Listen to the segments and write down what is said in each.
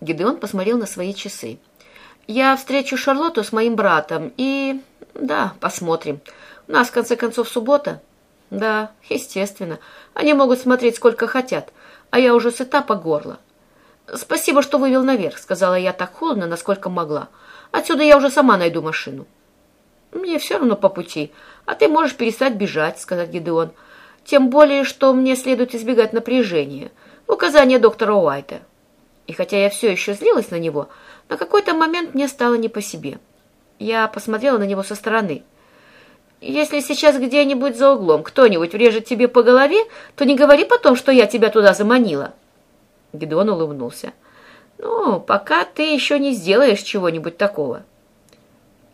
Гидеон посмотрел на свои часы. «Я встречу Шарлотту с моим братом и... Да, посмотрим. У нас, в конце концов, суббота». «Да, естественно. Они могут смотреть сколько хотят, а я уже сыта по горло». «Спасибо, что вывел наверх», — сказала я так холодно, насколько могла. «Отсюда я уже сама найду машину». «Мне все равно по пути, а ты можешь перестать бежать», — сказал Гидеон. «Тем более, что мне следует избегать напряжения. Указание доктора Уайта». И хотя я все еще злилась на него, на какой-то момент мне стало не по себе. Я посмотрела на него со стороны. «Если сейчас где-нибудь за углом кто-нибудь врежет тебе по голове, то не говори потом, что я тебя туда заманила». Гедеон улыбнулся. «Ну, пока ты еще не сделаешь чего-нибудь такого».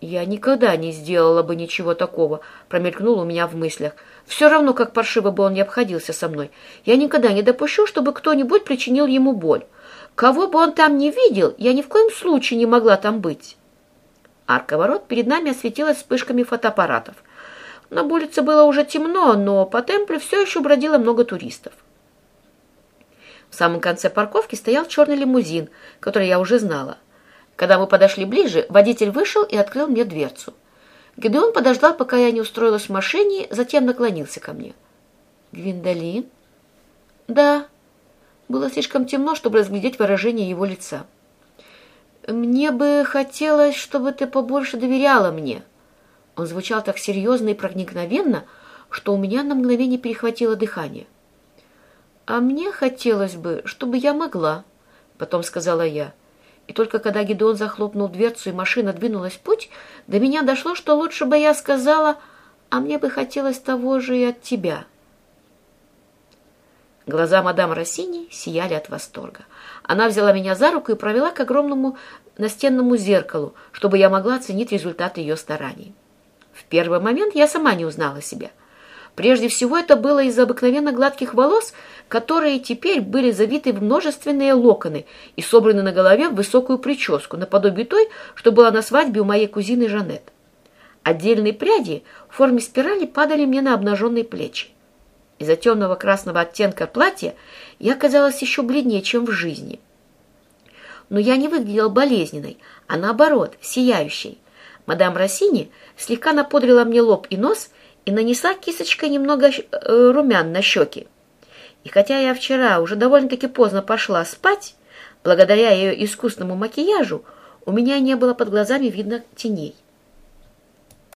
«Я никогда не сделала бы ничего такого», — промелькнуло у меня в мыслях. «Все равно, как паршиво бы он не обходился со мной. Я никогда не допущу, чтобы кто-нибудь причинил ему боль. Кого бы он там не видел, я ни в коем случае не могла там быть». Арка ворот перед нами осветилась вспышками фотоаппаратов. На улице было уже темно, но по темплю все еще бродило много туристов. В самом конце парковки стоял черный лимузин, который я уже знала. Когда мы подошли ближе, водитель вышел и открыл мне дверцу. Гедеон подождал, пока я не устроилась в машине, затем наклонился ко мне. «Гвиндолин?» «Да». Было слишком темно, чтобы разглядеть выражение его лица. «Мне бы хотелось, чтобы ты побольше доверяла мне». Он звучал так серьезно и проникновенно, что у меня на мгновение перехватило дыхание. «А мне хотелось бы, чтобы я могла», — потом сказала я. И только когда Гедеон захлопнул дверцу и машина двинулась в путь, до меня дошло, что лучше бы я сказала, «А мне бы хотелось того же и от тебя». Глаза мадам Россини сияли от восторга. Она взяла меня за руку и провела к огромному настенному зеркалу, чтобы я могла оценить результат ее стараний. В первый момент я сама не узнала себя — Прежде всего это было из-за обыкновенно гладких волос, которые теперь были завиты в множественные локоны и собраны на голове в высокую прическу, наподобие той, что была на свадьбе у моей кузины Жанет. Отдельные пряди в форме спирали падали мне на обнаженные плечи. Из-за темного красного оттенка платья я казалась еще бледнее, чем в жизни. Но я не выглядела болезненной, а наоборот, сияющей. Мадам Россини слегка напудрила мне лоб и нос и нанесла кисточкой немного э, румян на щеки. И хотя я вчера уже довольно-таки поздно пошла спать, благодаря ее искусному макияжу, у меня не было под глазами видно теней.